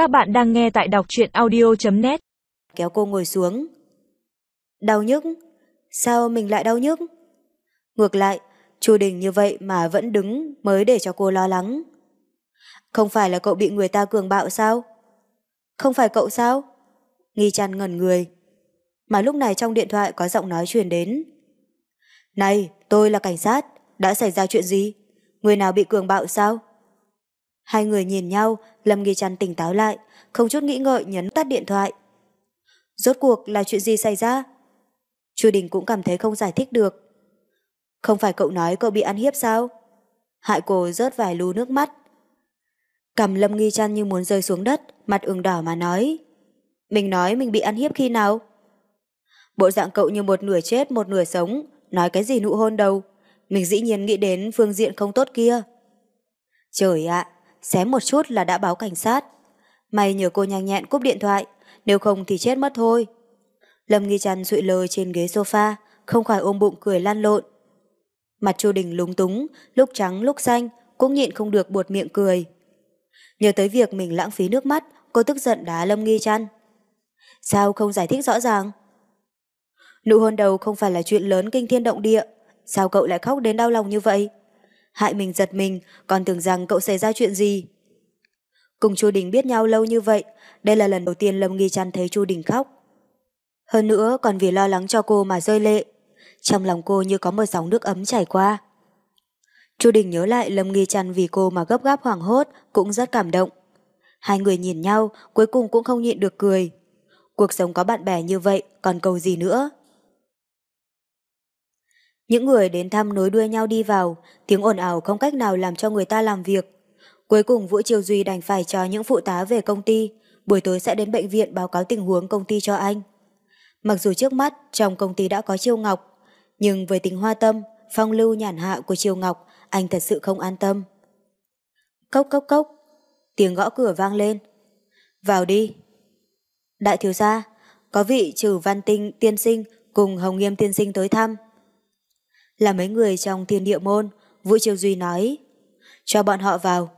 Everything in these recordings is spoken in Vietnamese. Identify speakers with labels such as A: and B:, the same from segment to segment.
A: Các bạn đang nghe tại đọc truyện audio.net
B: Kéo cô ngồi xuống. Đau nhức? Sao mình lại đau nhức? Ngược lại, Chu Đình như vậy mà vẫn đứng mới để cho cô lo lắng. Không phải là cậu bị người ta cường bạo sao? Không phải cậu sao? Nghi chăn ngẩn người. Mà lúc này trong điện thoại có giọng nói truyền đến. Này, tôi là cảnh sát, đã xảy ra chuyện gì? Người nào bị cường bạo sao? Hai người nhìn nhau, Lâm Nghi Trăn tỉnh táo lại, không chút nghĩ ngợi nhấn tắt điện thoại. Rốt cuộc là chuyện gì xảy ra? Chu Đình cũng cảm thấy không giải thích được. Không phải cậu nói cậu bị ăn hiếp sao? Hại cô rớt vài lú nước mắt. Cầm Lâm Nghi Trăn như muốn rơi xuống đất, mặt ửng đỏ mà nói. Mình nói mình bị ăn hiếp khi nào? Bộ dạng cậu như một nửa chết một nửa sống, nói cái gì nụ hôn đâu. Mình dĩ nhiên nghĩ đến phương diện không tốt kia. Trời ạ, xém một chút là đã báo cảnh sát. May nhờ cô nhanh nhẹn cúp điện thoại, nếu không thì chết mất thôi. Lâm Nghi Trăn rụi lờ trên ghế sofa, không khỏi ôm bụng cười lan lộn. Mặt Chu Đình lúng túng, lúc trắng lúc xanh, cũng nhịn không được buột miệng cười. Nhớ tới việc mình lãng phí nước mắt, cô tức giận đá Lâm Nghi Trăn. Sao không giải thích rõ ràng? Nụ hôn đầu không phải là chuyện lớn kinh thiên động địa, sao cậu lại khóc đến đau lòng như vậy? Hại mình giật mình, còn tưởng rằng cậu xảy ra chuyện gì. Cùng Chu Đình biết nhau lâu như vậy, đây là lần đầu tiên Lâm Nghi Trăn thấy Chu Đình khóc. Hơn nữa còn vì lo lắng cho cô mà rơi lệ. Trong lòng cô như có một dòng nước ấm chảy qua. Chu Đình nhớ lại Lâm Nghi Trăn vì cô mà gấp gáp hoảng hốt, cũng rất cảm động. Hai người nhìn nhau, cuối cùng cũng không nhịn được cười. Cuộc sống có bạn bè như vậy, còn cầu gì nữa? Những người đến thăm nối đuôi nhau đi vào, tiếng ồn ào không cách nào làm cho người ta làm việc. Cuối cùng Vũ Triều Duy đành phải cho những phụ tá về công ty, buổi tối sẽ đến bệnh viện báo cáo tình huống công ty cho anh. Mặc dù trước mắt trong công ty đã có Triều Ngọc, nhưng với tính hoa tâm, phong lưu nhàn hạ của Triều Ngọc, anh thật sự không an tâm. Cốc cốc cốc, tiếng gõ cửa vang lên. Vào đi. Đại thiếu gia, có vị trừ văn tinh tiên sinh cùng Hồng Nghiêm tiên sinh tới thăm là mấy người trong thiên địa môn, Vũ Triều Duy nói, cho bọn họ vào.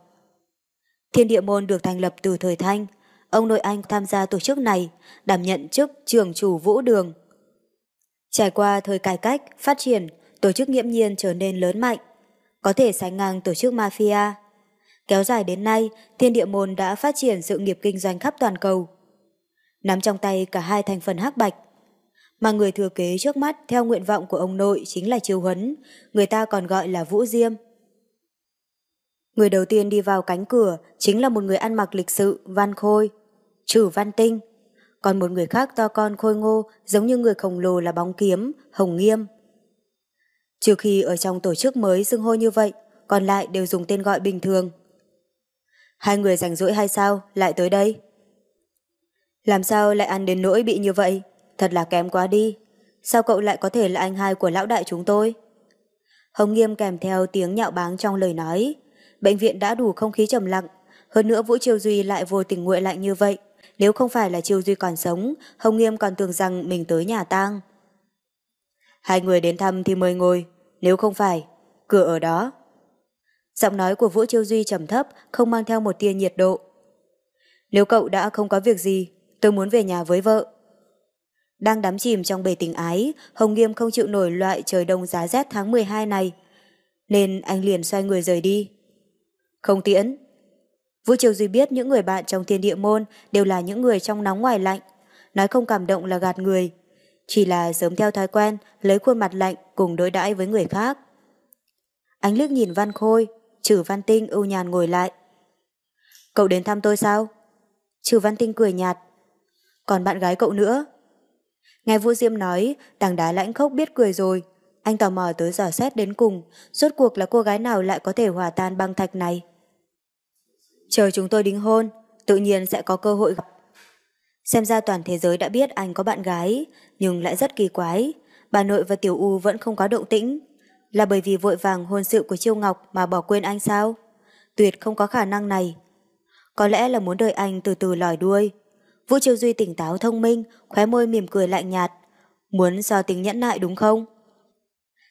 B: Thiên địa môn được thành lập từ thời Thanh, ông nội anh tham gia tổ chức này, đảm nhận chức trưởng chủ vũ đường. Trải qua thời cải cách, phát triển, tổ chức nghiễm nhiên trở nên lớn mạnh, có thể sánh ngang tổ chức mafia. Kéo dài đến nay, thiên địa môn đã phát triển sự nghiệp kinh doanh khắp toàn cầu. Nắm trong tay cả hai thành phần hắc bạch, mà người thừa kế trước mắt theo nguyện vọng của ông nội chính là Chiêu Huấn, người ta còn gọi là Vũ Diêm. Người đầu tiên đi vào cánh cửa chính là một người ăn mặc lịch sự, văn khôi, trừ văn tinh. Còn một người khác to con khôi ngô giống như người khổng lồ là bóng kiếm, hồng nghiêm. Trừ khi ở trong tổ chức mới xưng hô như vậy, còn lại đều dùng tên gọi bình thường. Hai người rảnh rỗi hay sao, lại tới đây? Làm sao lại ăn đến nỗi bị như vậy? Thật là kém quá đi. Sao cậu lại có thể là anh hai của lão đại chúng tôi? Hồng Nghiêm kèm theo tiếng nhạo báng trong lời nói. Bệnh viện đã đủ không khí trầm lặng. Hơn nữa Vũ Triều Duy lại vô tình nguội lạnh như vậy. Nếu không phải là Triều Duy còn sống, Hồng Nghiêm còn tưởng rằng mình tới nhà tang. Hai người đến thăm thì mời ngồi. Nếu không phải, cửa ở đó. Giọng nói của Vũ Triều Duy trầm thấp, không mang theo một tia nhiệt độ. Nếu cậu đã không có việc gì, tôi muốn về nhà với vợ. Đang đắm chìm trong bể tình ái, Hồng Nghiêm không chịu nổi loại trời đông giá rét tháng 12 này. Nên anh liền xoay người rời đi. Không tiễn. Vũ Triều Duy biết những người bạn trong thiên địa môn đều là những người trong nóng ngoài lạnh. Nói không cảm động là gạt người. Chỉ là sớm theo thói quen, lấy khuôn mặt lạnh cùng đối đãi với người khác. Anh liếc nhìn Văn Khôi, trừ Văn Tinh ưu nhàn ngồi lại. Cậu đến thăm tôi sao? Trừ Văn Tinh cười nhạt. Còn bạn gái cậu nữa, Nghe Vũ Diêm nói, tảng đá lãnh khốc biết cười rồi. Anh tò mò tới dò xét đến cùng, rốt cuộc là cô gái nào lại có thể hòa tan băng thạch này. Chờ chúng tôi đính hôn, tự nhiên sẽ có cơ hội gặp. Xem ra toàn thế giới đã biết anh có bạn gái, nhưng lại rất kỳ quái. Bà nội và Tiểu U vẫn không có động tĩnh. Là bởi vì vội vàng hôn sự của Chiêu Ngọc mà bỏ quên anh sao? Tuyệt không có khả năng này. Có lẽ là muốn đợi anh từ từ lòi đuôi, Vũ Triều Duy tỉnh táo thông minh, khóe môi mỉm cười lạnh nhạt. Muốn so tính nhẫn nại đúng không?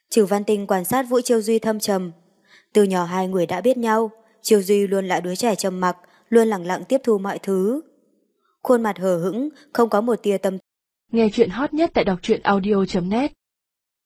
B: Trừ Văn Tinh quan sát Vũ Triều Duy thâm trầm. Từ nhỏ hai người đã biết nhau, Triều Duy luôn là đứa trẻ trầm mặc, luôn lặng lặng tiếp thu mọi thứ. Khuôn mặt hờ hững, không có một tia tâm.
A: Nghe chuyện hot nhất tại đọc truyện audio.net